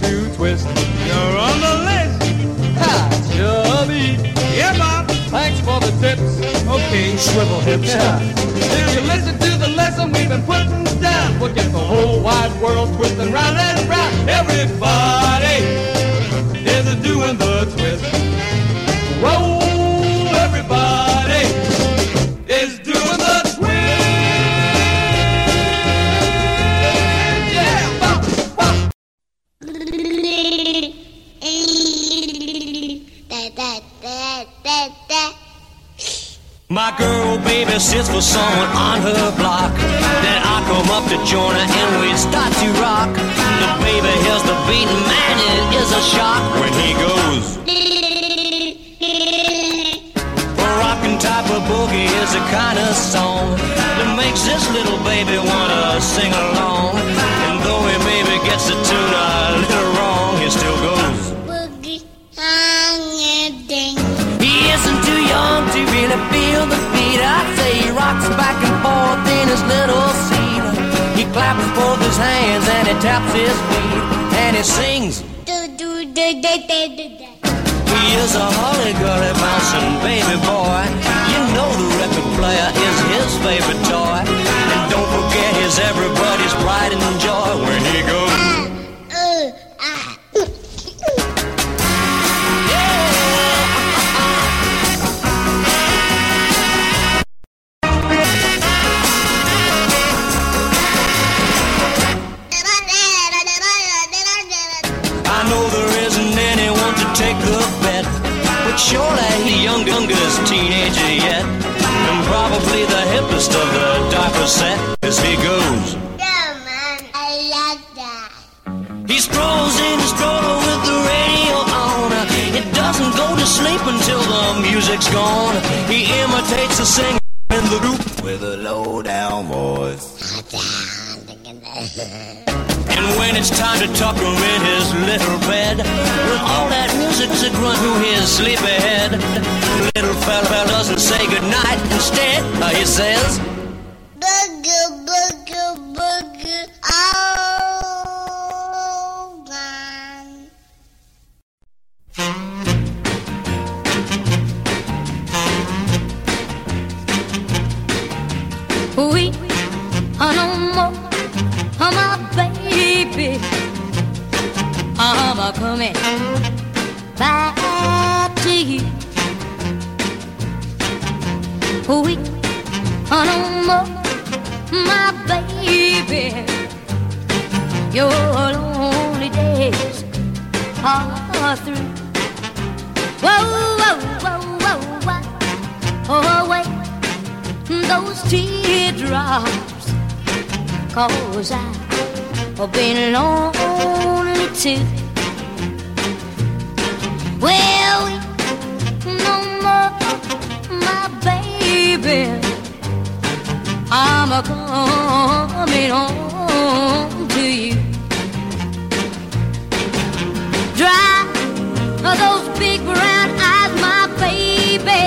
to twist. you're on the list. Ha, chubby. Yeah, Bob. Thanks for the tips. Okay, swivel hips. Yeah. If you listen to the lesson we've been putting down, we'll get the whole wide world twisting round and round. Everybody is doing the twist. Baby sits for someone on her block. Then I come up to join her and we start to rock. The baby hears the beat, man, it is a shock when he goes. A rockin' type of boogie is the kind of song that makes this little baby wanna sing along. And though he maybe gets the tune a little back and forth in his little seat. He claps both his hands and he taps his feet and he sings. He is a hully gully bouncing baby boy. You know the record player is his favorite toy. And don't forget he's everybody's pride and joy when he goes. Youngest teenager yet, and probably the hippest of the diaper set as he goes. Yeah, man, I like that. He strolls in his stroller with the radio on. It doesn't go to sleep until the music's gone. He imitates the singer in the group with a low down voice. And when it's time to tuck him in his little bed, with all that music to run through his sleepy head, little fella doesn't say goodnight. Instead, uh, he says, I'm coming back to you. We are no more, my baby. Your lonely days are through. Whoa, whoa, whoa, whoa, whoa. Oh, wait those teardrops Cause I've been lonely too well, no more, my baby. I'm a coming home to you. Dry those big brown eyes, my baby.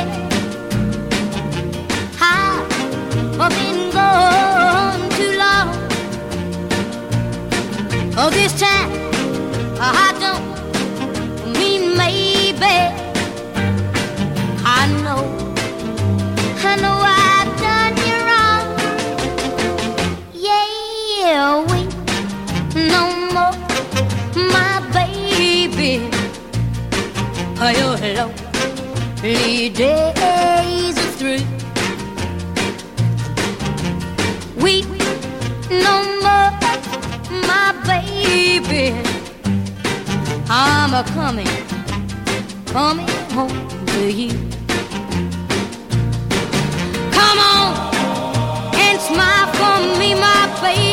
I've been gone too long. Oh, this time I maybe. I know, I know I've done you wrong. Yeah, wait no more, my baby. Your lonely days are through. Weep no more, my baby. I'm a coming, coming home to you. Come on and smile for me, my baby.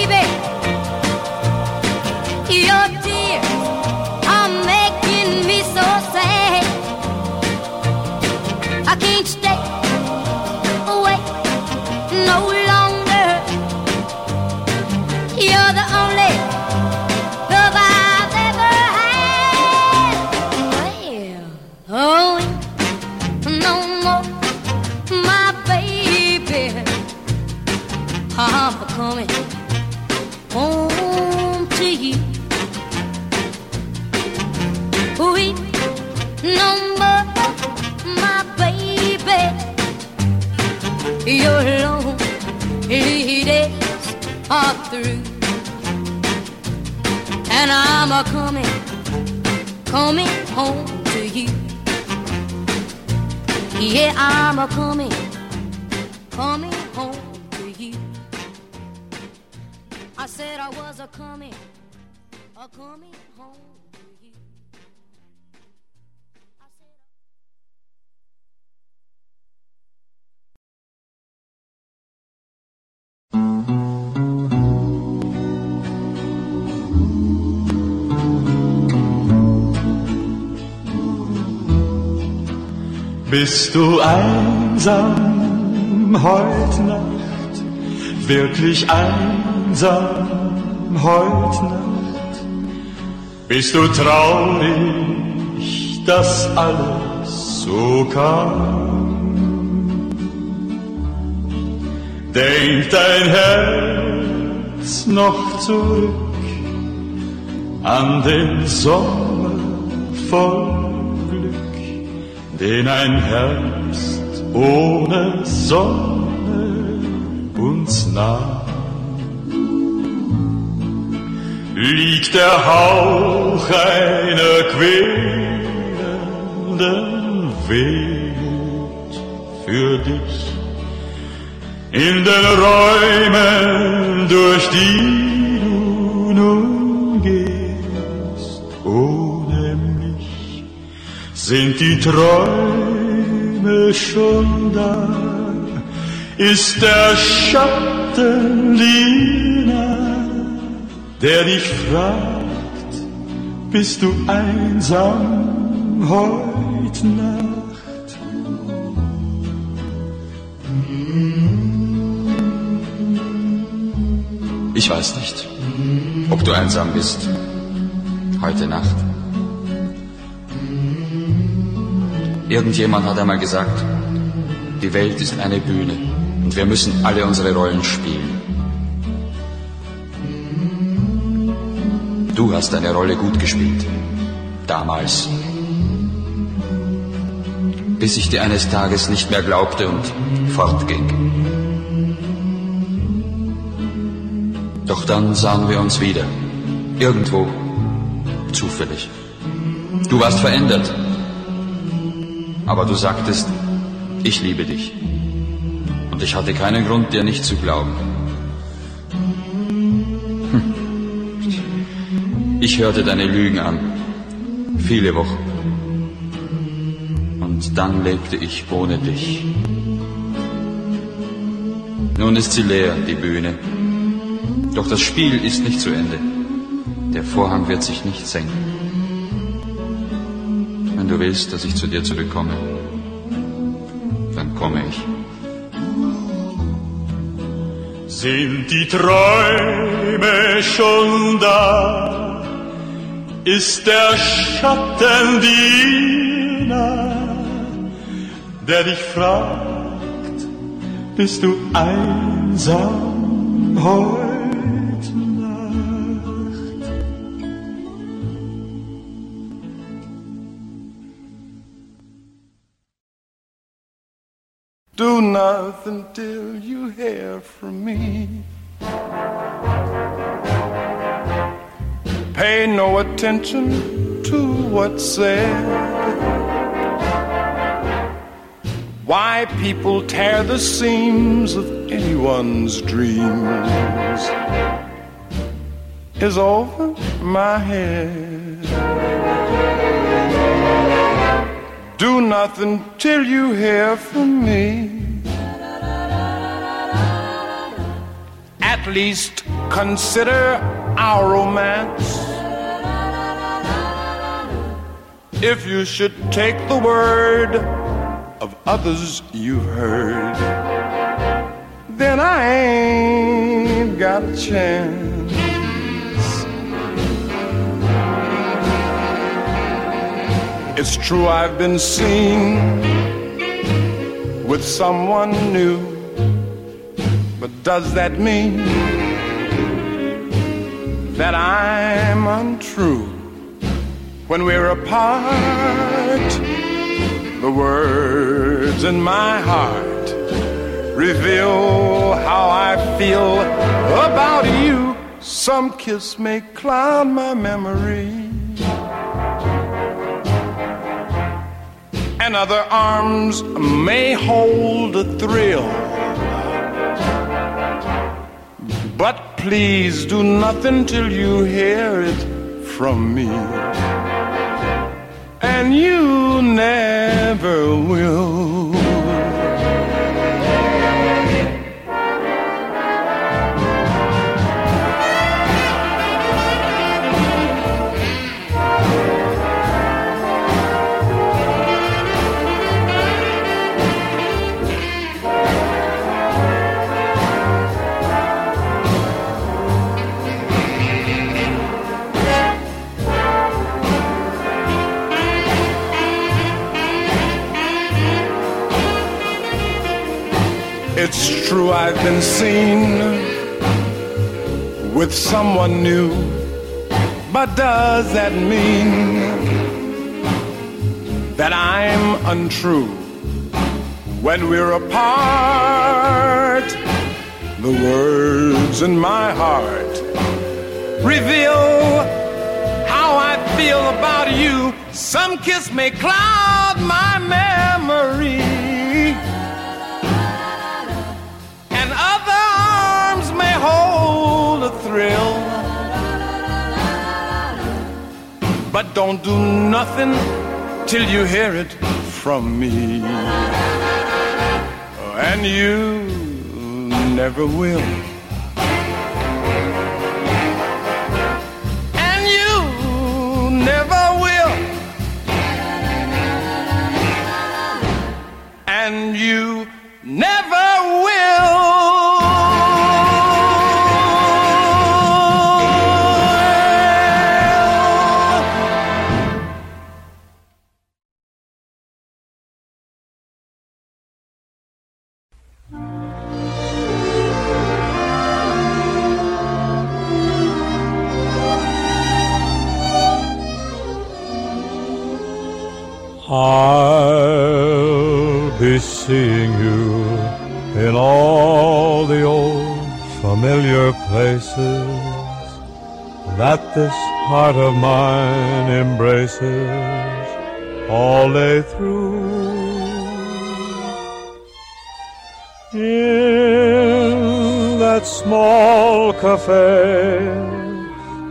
I'm a coming, coming home to you. Yeah, I'm a coming, coming home to you. I said I was a coming, a coming home Bist du einsam heut Nacht? Wirklich einsam heut Nacht? Bist du traurig, dass alles so kam? Denkt dein Herz noch zurück an den Sommer voll den ein Herbst ohne Sonne uns nahm. Liegt der Hauch einer quälenden Welt für dich in den Räumen, durch die sind die Träume schon da, ist der Schatten jener, der dich fragt, bist du einsam heut Nacht? Ich weiß nicht, ob du einsam bist. Heute Nacht. Irgendjemand hat einmal gesagt, die Welt ist eine Bühne und wir müssen alle unsere Rollen spielen. Du hast deine Rolle gut gespielt. Damals. Bis ich dir eines Tages nicht mehr glaubte und fortging. Doch dann sahen wir uns wieder. Irgendwo. Zufällig. Du warst verändert. Aber du sagtest, ich liebe dich. Und ich hatte keinen Grund, dir nicht zu glauben. Hm. Ich hörte deine Lügen an. Viele Wochen. Und dann lebte ich ohne dich. Nun ist sie leer, die Bühne. Doch das Spiel ist nicht zu Ende. Der Vorhang wird sich nicht senken. Du willst, dass ich zu dir zurückkomme, dann komme ich. Sind die Träume schon da? Ist der Schatten dir der dich fragt, bist du einsam heute Pay no attention to what's said. Why people tear the seams of anyone's dreams is over my head. Do nothing till you hear from me. At least consider our romance. If you should take the word of others you've heard, then I ain't got a chance. It's true I've been seen with someone new, but does that mean that I'm untrue? When we're apart, the words in my heart reveal how I feel about you. Some kiss may cloud my memory. and other arms may hold a thrill. But please do nothing till you hear it from me. And you never will. It's true I've been seen with someone new, but does that mean that I'm untrue when we're apart? The words in my heart reveal how I feel about you. Some kiss may cloud my memory. Hold a thrill. But don't do nothing till you hear it from me. And you never will. And you never will. And you this heart of mine embraces all day through. In that small cafe,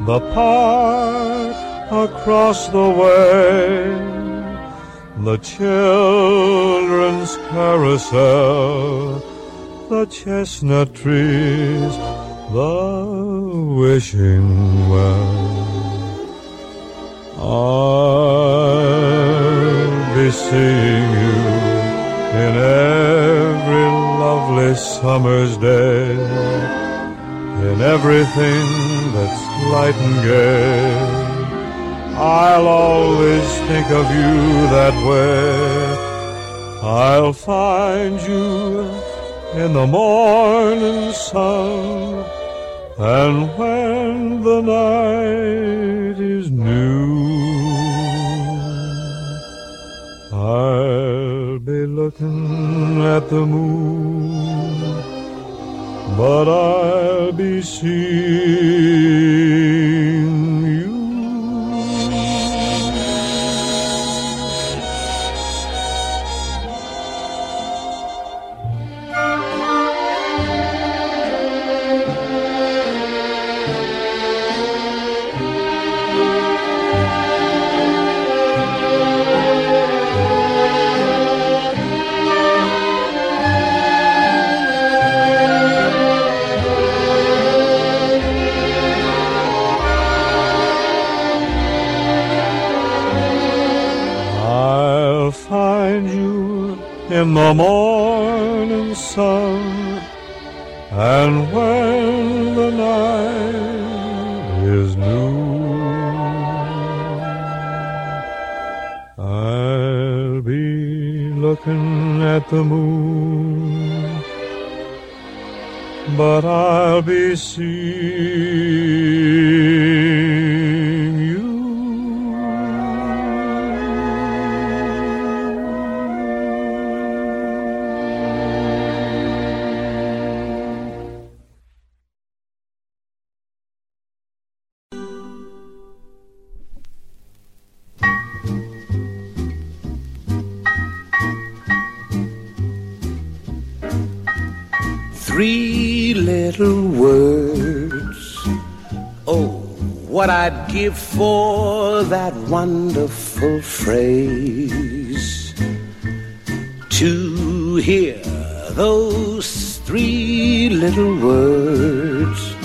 the park across the way the children's carousel, the chestnut trees, the wishing well. I'll be seeing you in every lovely summer's day in everything that's light and gay. I'll always think of you that way. I'll find you in the morning sun and when the night is new. I'll be looking at the moon, but I'll be seeing find you in the morning sun, and when the night is new, I'll be looking at the moon, but I'll be seeing what I'd give for that wonderful phrase. To hear those three little words.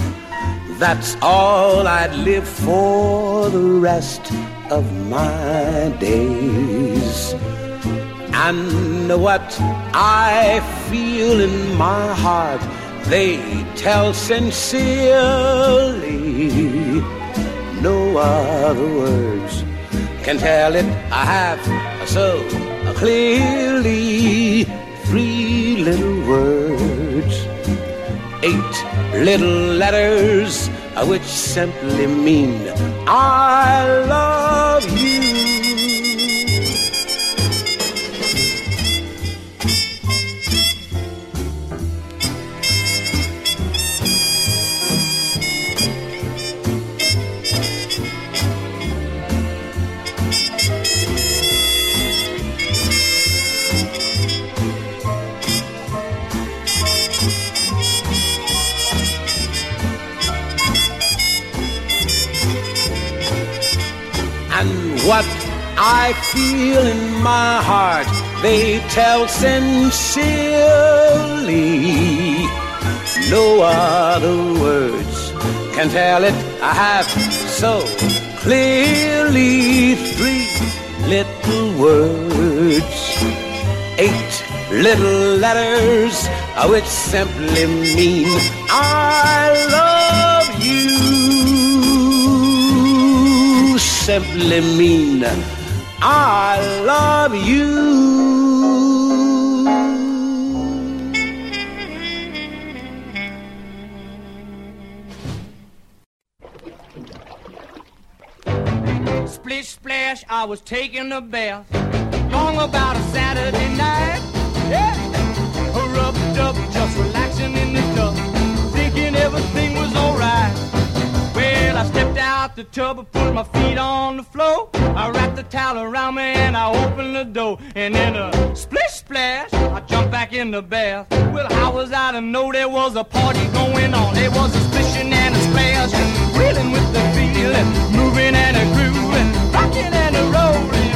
That's all I'd live for the rest of my days. And what I feel in my heart, they tell sincerely. No other words can tell it I have so clearly. Three little words, eight little letters, uh, which simply mean I love you. I feel in my heart, they tell sincerely. No other words can tell it. I have so clearly three little words, eight little letters, uh, which simply mean I love you simply mean I love you. Splish splash, I was taking a bath. Long about a Saturday night. Yeah. Rubbed up, just relaxing in the tub. Thinking everything was alright. Well, I stepped out the tub, I put my feet on the floor. I wrapped the towel around me and I opened the door. And then a splish splash, I jumped back in the bath. Well, how was I to know there was a party going on? There was a splishing and a splash, and reeling with the feeling, moving and a grooving, rocking and a rolling.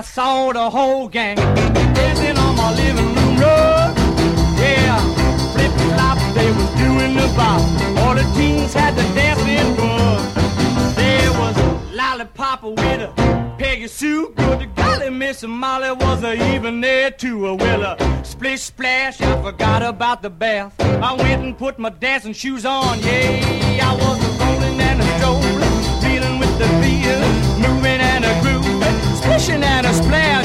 I saw the whole gang dancing on my living room rug. Yeah, flip flop, they was in the bar. All the teens had the dancing bug. There was a lollipop with a Peggy Sue. Good golly, Miss Molly was a even there too. A well, a splish splash, I forgot about the bath. I went and put my dancing shoes on. Yeah, I was a rolling and a strolling, feeling with the a grooving, splishing and a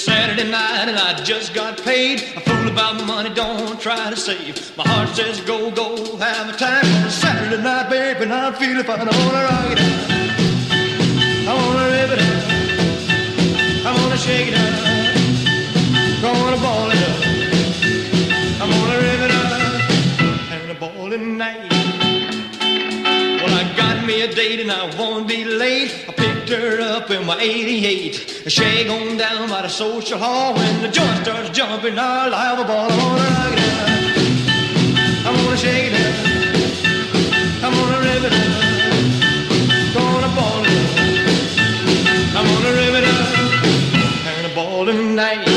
Saturday night and I just got paid. I fool about my money, don't try to save. My heart says go, go, have a time a Saturday night, baby, and I'm feeling fine. I wanna rock it out. I wanna live it up. I wanna shake it up. I wanna ball it up. I wanna live it up. And a ball night. Well, I got me a date and I won't be late. I picked her up in my 88. Shag on down by the social hall. When the joint starts jumping, I'll have a ball. I wanna rock it out. I wanna shake it up. I wanna rip it up. Gonna ball it up. I wanna rip it up. And a ball tonight.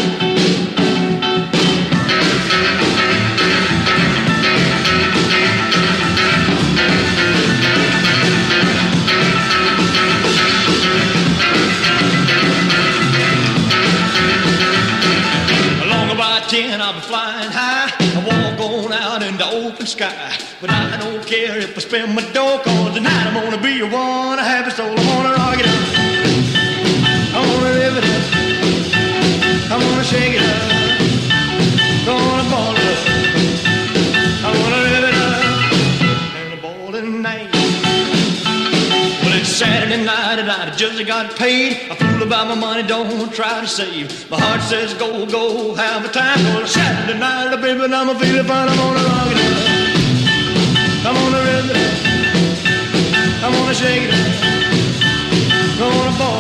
Open sky. But I don't care if I spend my dough, cause tonight I'm gonna be a one. A soul, I wanna rock it up. I wanna live it up. I wanna shake it up. Gonna ball it up. I wanna live it up. And a ball tonight. Well, it's Saturday night and I just got paid. I fool about my money, don't try to save. My heart says go, go, have a time. Well, Saturday night, baby, and I'm a feeling fine. I'm gonna rock it up. I'm gonna shake it up. Gonna ball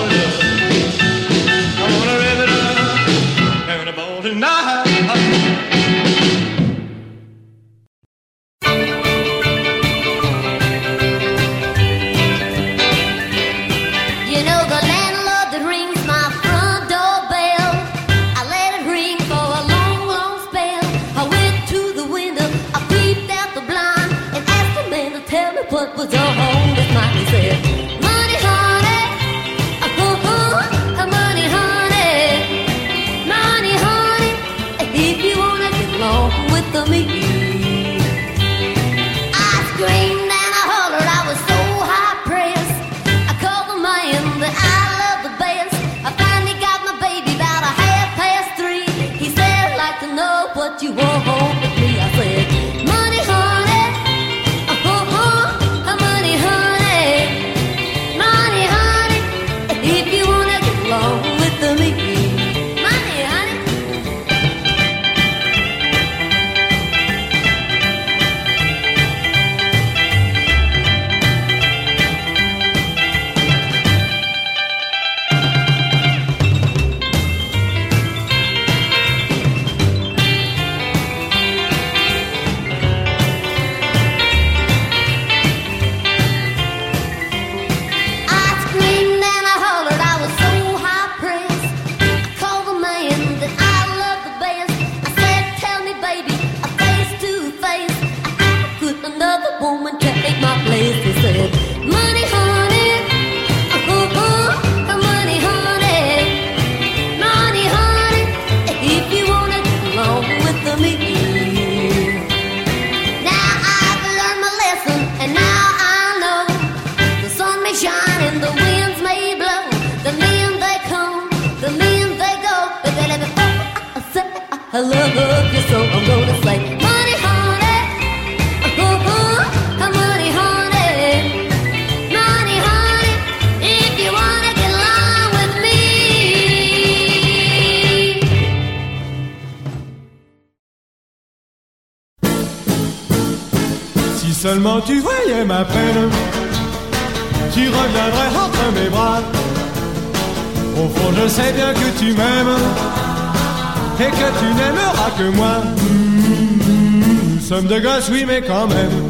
gosses, oui, mais quand même.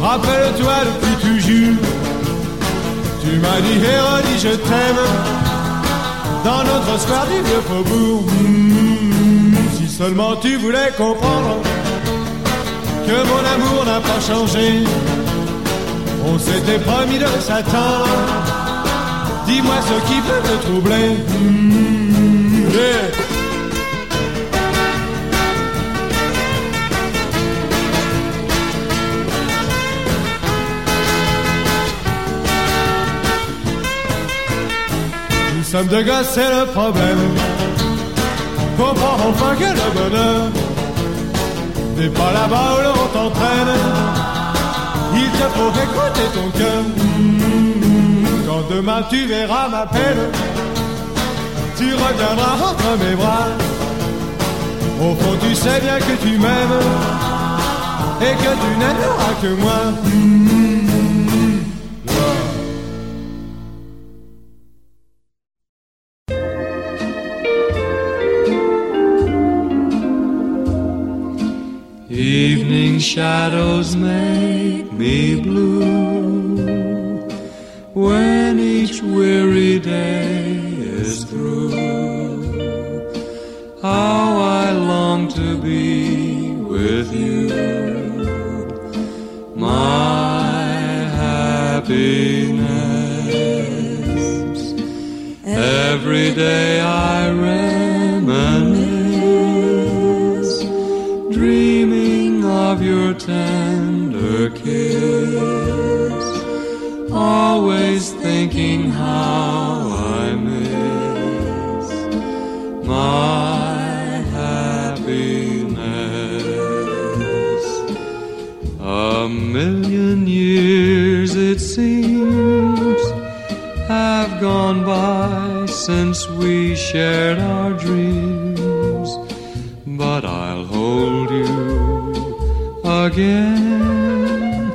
Rappelle-toi depuis toujours, tu m'as dit redit je t'aime dans notre square du vieux faubourg. Si seulement tu voulais comprendre que mon amour n'a pas changé. On s'était promis de s'attendre. Dis-moi ce qui peut te troubler. Yeah. Sommes deux gars, c'est le problème. Comprends enfin que le bonheur n'est pas là-bas où l'on t'entraîne. Il te faut écouter ton cœur. Quand demain tu verras ma peine, tu reviendras entre mes bras. Au fond, tu sais bien que tu m'aimes et que tu n'aimeras que moi. Shadows make me blue when each weary day is through. How I long to be with you, my happiness. Every day I reminisce, we shared our dreams, but I'll hold you again.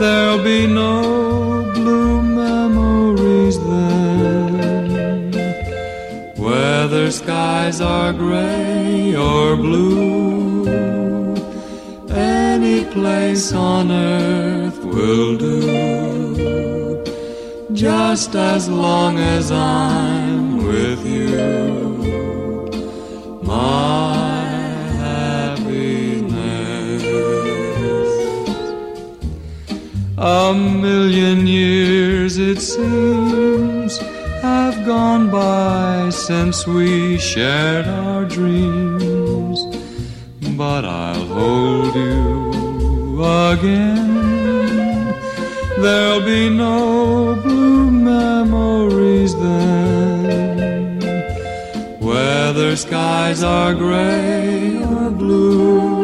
There'll be no blue memories then, whether skies are gray or blue. Any place on earth will do, just as long as I'm with A million years it seems have gone by since we shared our dreams, but I'll hold you again. There'll be no blue memories then, whether skies are gray or blue.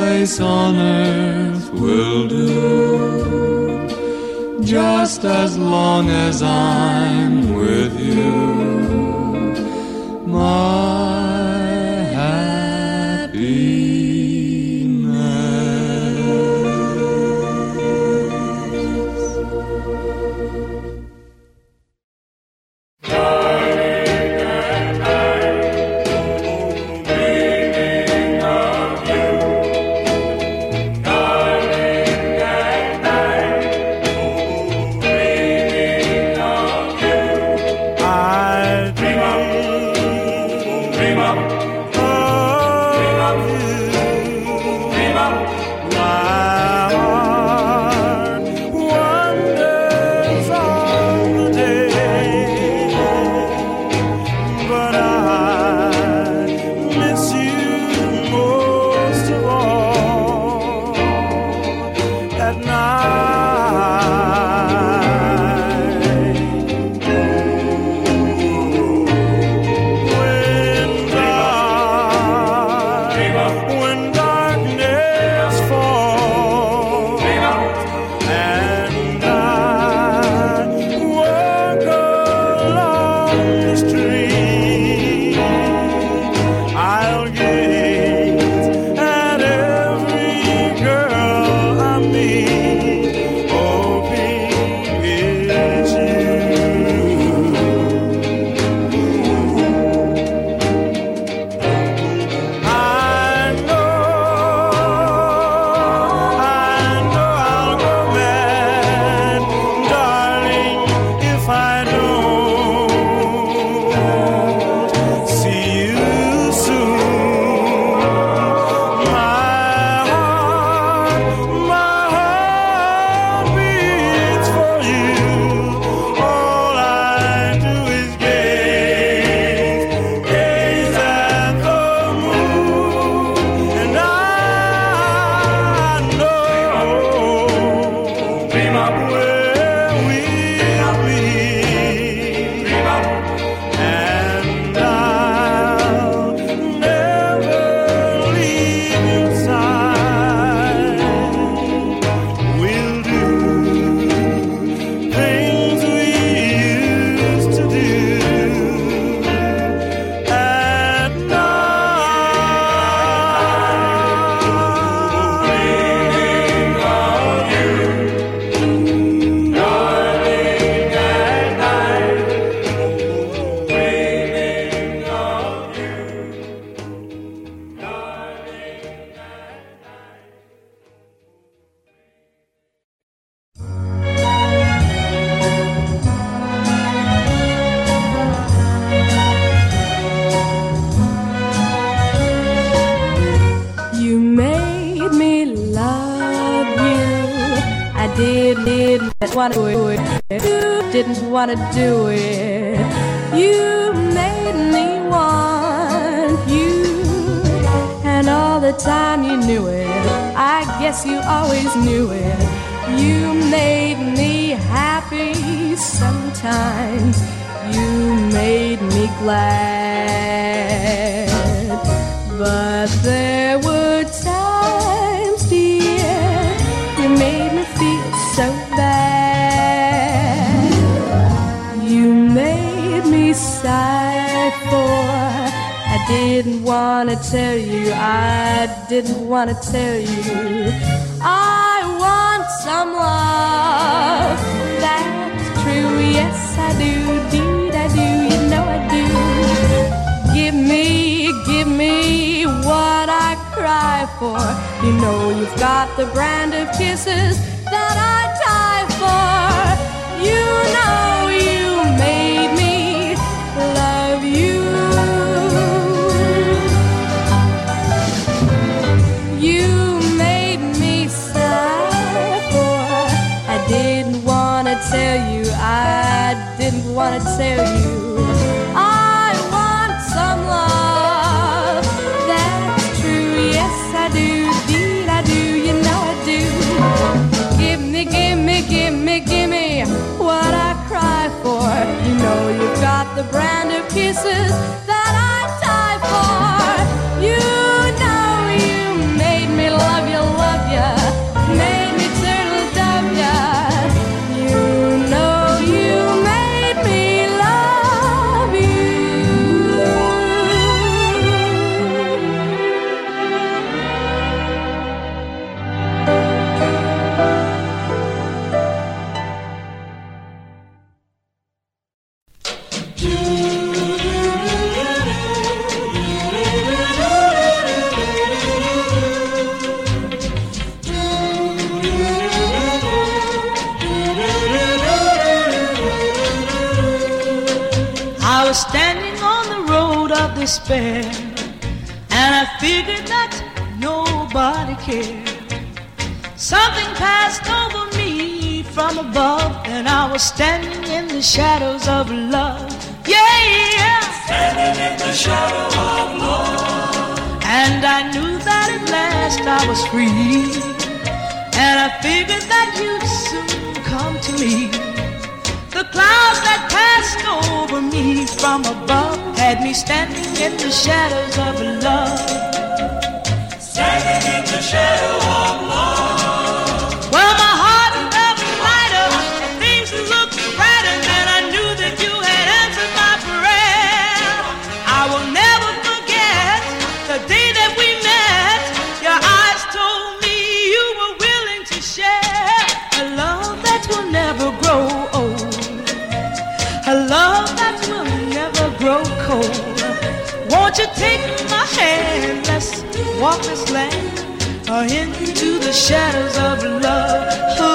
Place on earth will do, just as long as I'm with you. My I want some love. That's true, yes, I do. Deed, I do, you know I do. Give me, give me what I cry for. You know you've got the brand of kisses that I. wanna tell you I want some love. That's true, yes I do. Indeed I do, you know I do. Give me, give me, give me, give me what I cry for. You know you've got the brand of kisses that I die for. despair. And I figured that nobody cared. Something passed over me from above, and I was standing in the shadows of love. Yeah, yeah. Standing in the shadow of love. And I knew that at last I was free. And I figured that you'd soon come to me clouds that passed over me from above had me standing in the shadows of love. into the shadows of love.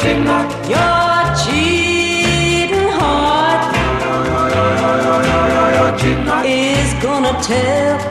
cheating. Is gonna tell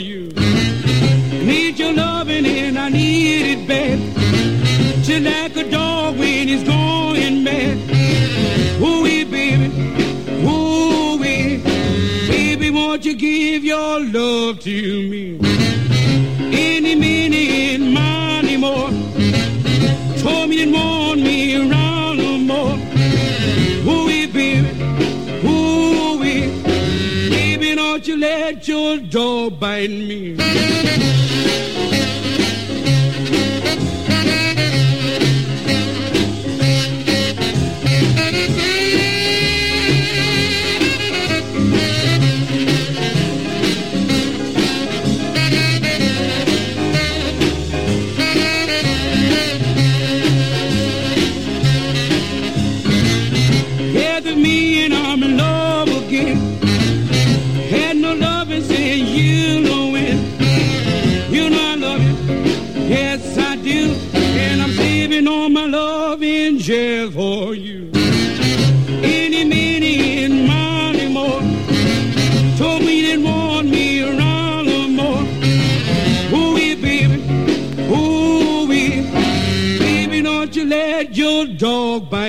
you. Need your loving and I need it bad. Just like a dog when he's going mad. Ooh wee, baby, ooh wee, baby, won't you give your love to me? Any minute, money more, told me more. let your door bind me.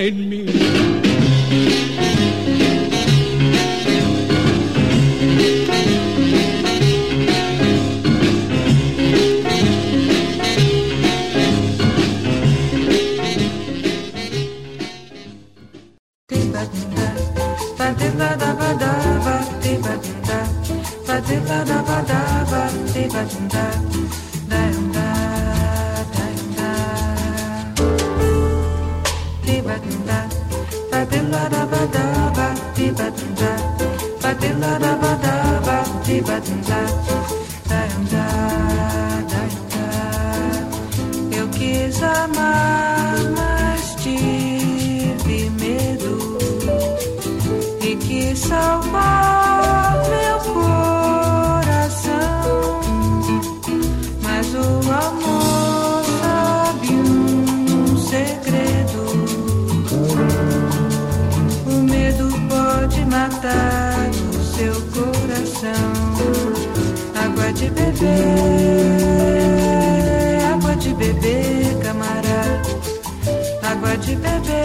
beside me. Da da da da da da da da da de bebê, água de bebê, camarada. Água de bebê,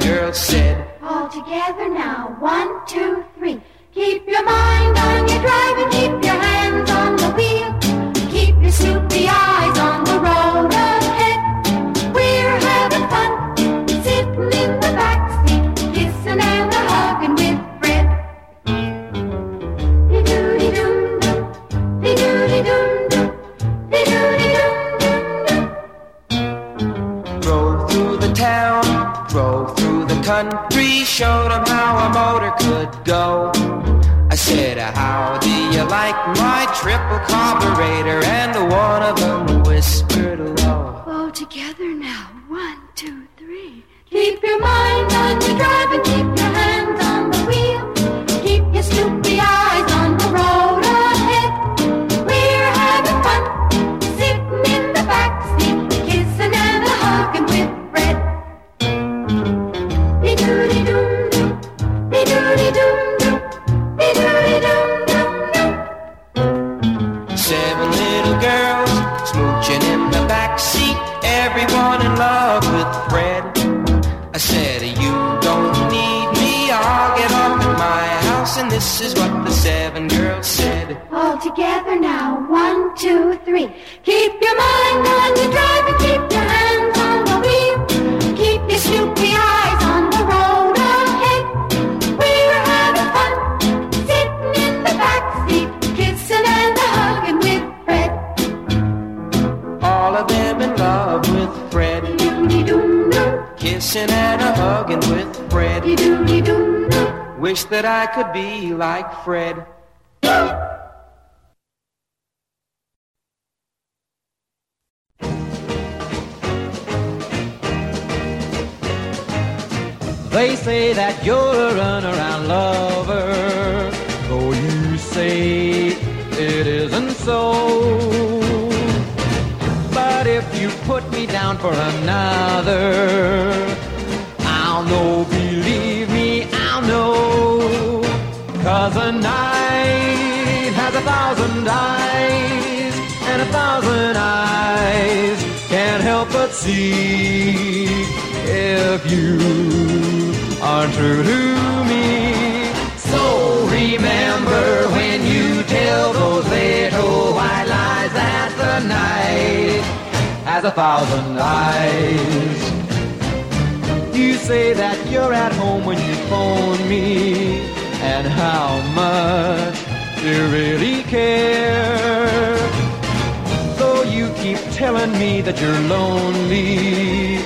girls said. All together now, one, two, three. Keep your mind on your driving, keep your hands motor could go. I said, how do you like my triple carburetor? And one of them whispered low. All together now, one, two, three. Keep your mind on your and keep your hands on I said, You don't need me, I'll get off at my house. And this is what the seven girls said. All together now, one, two, three. Keep your mind on your driving, keep your Kissing and a hugging with Fred. Wish that I could be like Fred. They say that you're a runaround lover, though you say it isn't so. Put me down for another, I'll know, believe me, I'll know. Cause a night has a thousand eyes, and a thousand eyes can't help but see if you are true to a thousand eyes. You say that you're at home when you phone me, and how much you really care. Though you keep telling me that you're lonely,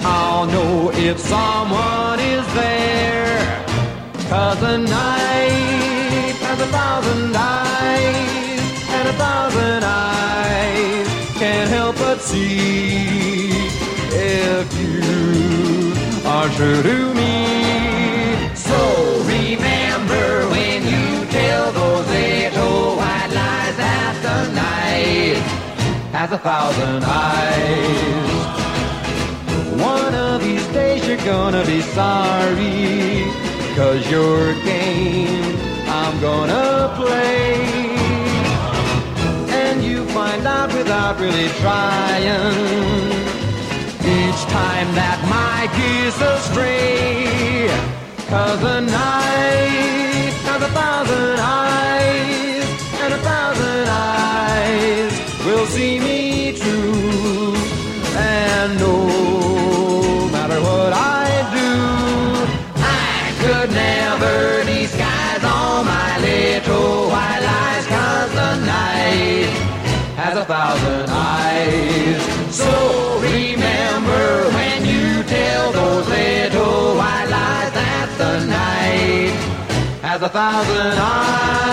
I'll know if someone is there. Cause the night has a thousand eyes, and a thousand eyes can't see if you are true to me. So remember when you tell those little white lies that the night has a thousand eyes. One of these days you're gonna be sorry, cause your game I'm gonna play. Find out without really trying. Each time that my geese astray, cause the night has a thousand eyes, and a thousand eyes will see me true. And no thousand eyes.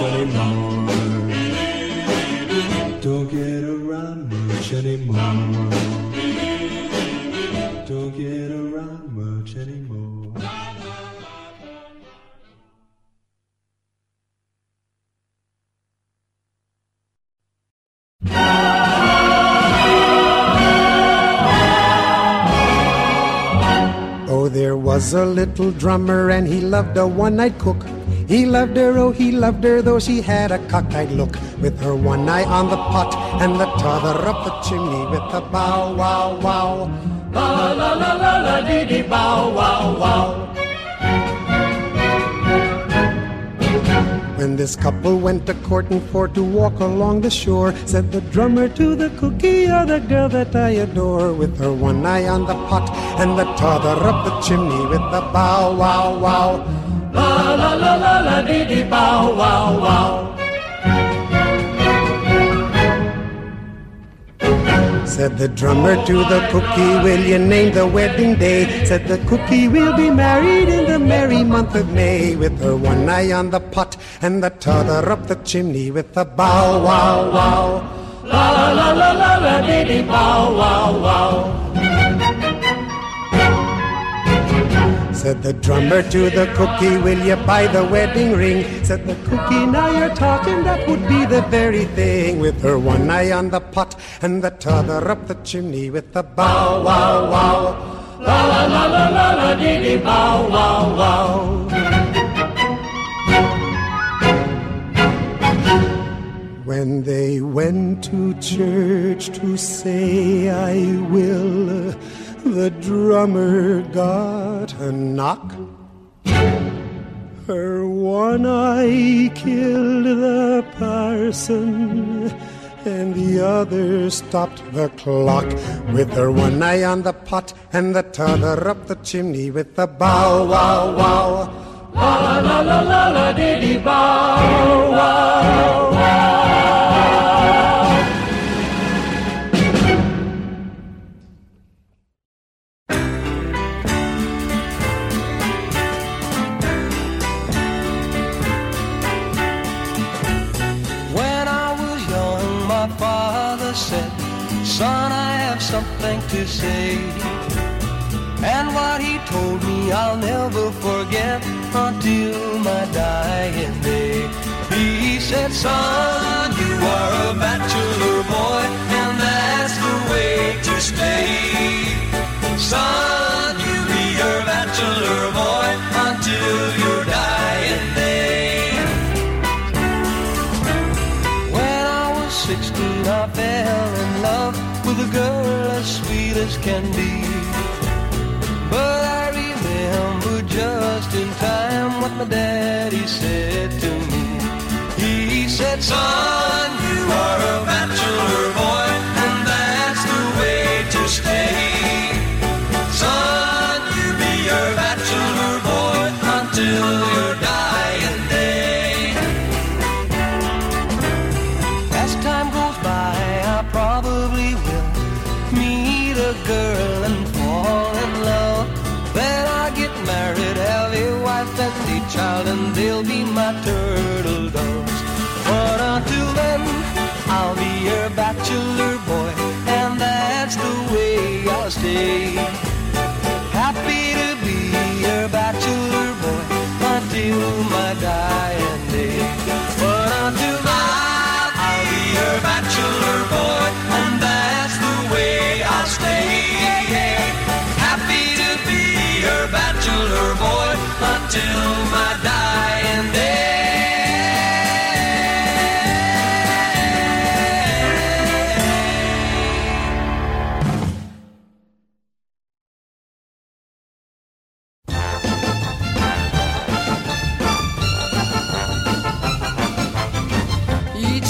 Much anymore. Don't get around much anymore. Don't get around much anymore. Oh, there was a little drummer and he loved a one night cook. He loved her, oh, he loved her, though she had a cockeyed look. With her one eye on the pot and the t'other up the chimney with a bow, wow, wow. La la la la la dee dee bow, wow, wow. When this couple went a courting for to walk along the shore, said the drummer to the cookie, You're the girl that I adore. With her one eye on the pot and the t'other up the chimney with a bow, wow, wow. La la la la la dee dee bow, wow, wow. Said the drummer to the cookie, will you name the wedding day? Said the cookie, we'll be married in the merry month of May. With her one eye on the pot and the t'other up the chimney with a bow, wow, wow. La la la la la la dee dee bow, wow, wow. Said the drummer to the cookie, will you buy the wedding ring? Said the cookie, now you're talking, that would be the very thing. With her one eye on the pot and the t'other up the chimney with a bow, wow, wow. La la la la la la dee dee bow, wow, wow. When they went to church to say I will, the drummer got a knock. Her one eye killed the parson, and the other stopped the clock. With her one eye on the pot and the t'other up the chimney with a bow, wow, wow. La la la la la dee dee bow, wow, until my dying day. He said, Son, you are a bachelor boy, and that's the way to stay. Son, you be your bachelor boy until your dying day. When I was 16, I fell in love with a girl as sweet as can be. My daddy said to me. He said, son, you are a bachelor stay. Happy to be your bachelor boy until my dying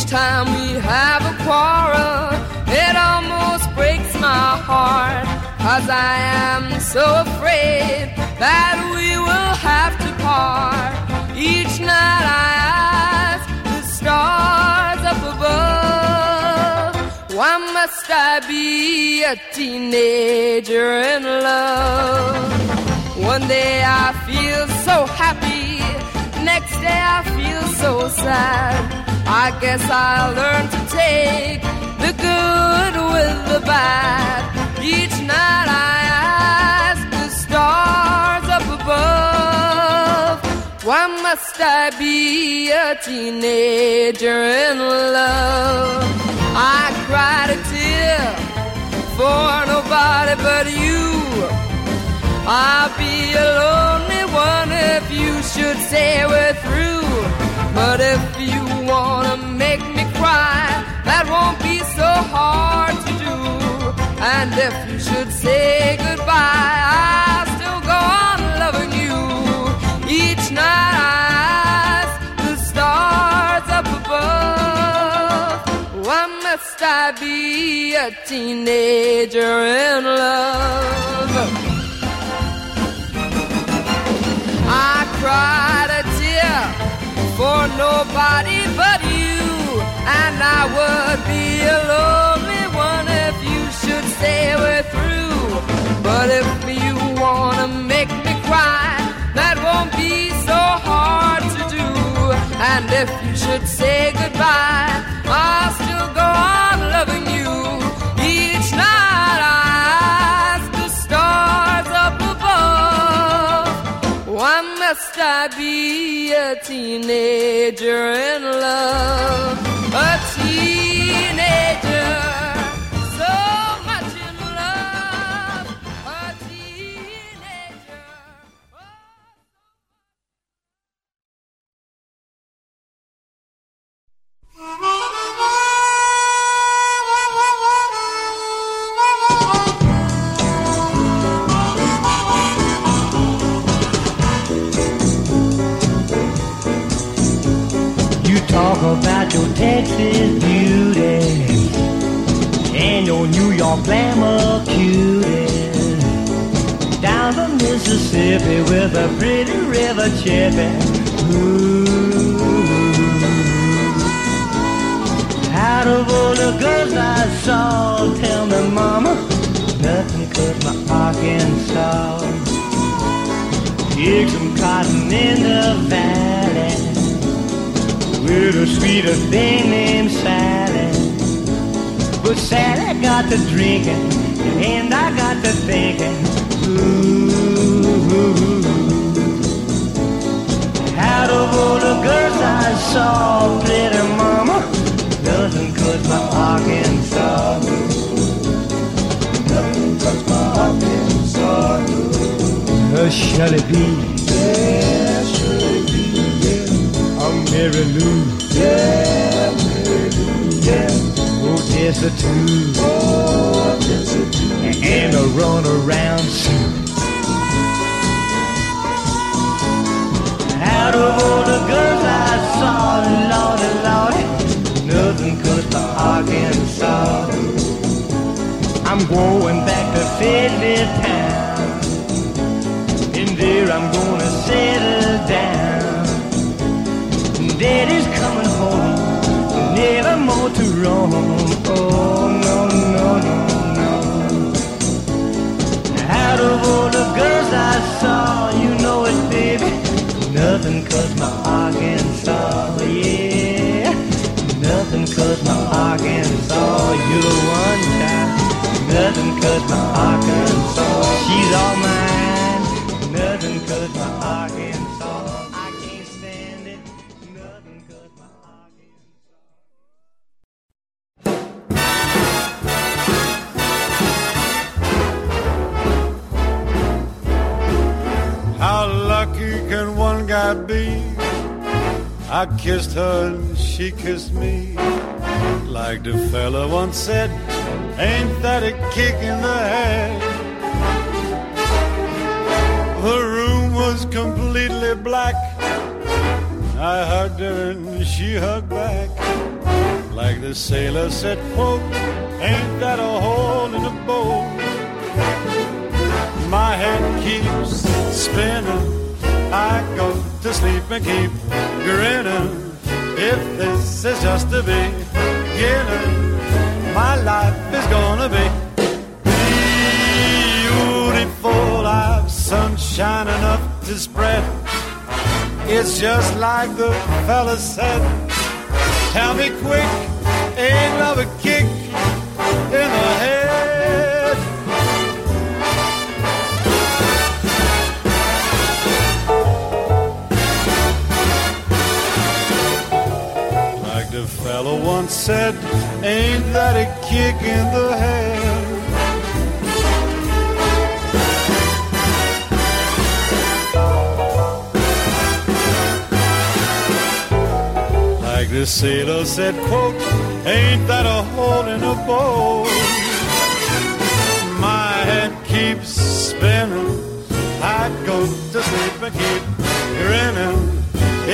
time we have a quarrel, it almost breaks my heart. Cause I am so afraid that we will have to part. Each night I ask the stars up above, why must I be a teenager in love? One day I feel so happy, next day I feel so sad. I guess I'll learn to take the good with the bad. Each night I ask the stars up above, why must I be a teenager in love? I cried a tear for nobody but you. I'll be a lonely one if you should say we're through. But if you wanna make me cry, that won't be so hard to do. And if you should say goodbye, I'll still go on loving you. Each night I ask the stars up above, why must I be a teenager in love? I cried a tear for nobody but you, and I would be a lonely one if you should say we're through. But if you wanna make me cry, that won't be so hard to do. And if you should say goodbye, I'll still go on loving you. Each night I must I be a teenager in love? A teenager, I kissed her and she kissed me. Like the fella once said, ain't that a kick in the head? Was completely black. I hugged her and she hugged back. Like the sailor said, quote, ain't that a hole in the boat? My head keeps spinning. I go to sleep and keep grinning. If this is just the beginning, my life is gonna be beautiful. I've sunshine enough to spread. It's just like the fella said. Tell me quick, ain't love a kick in the head? Like the fellow once said, ain't that a kick in the head? The sailor said, quote, ain't that a hole in a boat? My head keeps spinning. I go to sleep and keep grinning.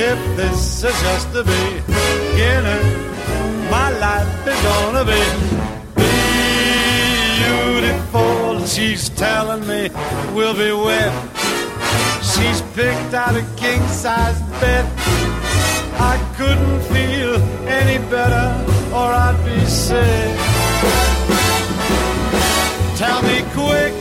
If this is just the beginning, my life is gonna be beautiful. She's telling me we'll be wet. She's picked out a king size bed. I couldn't feel any better, or I'd be sick. Tell me quick,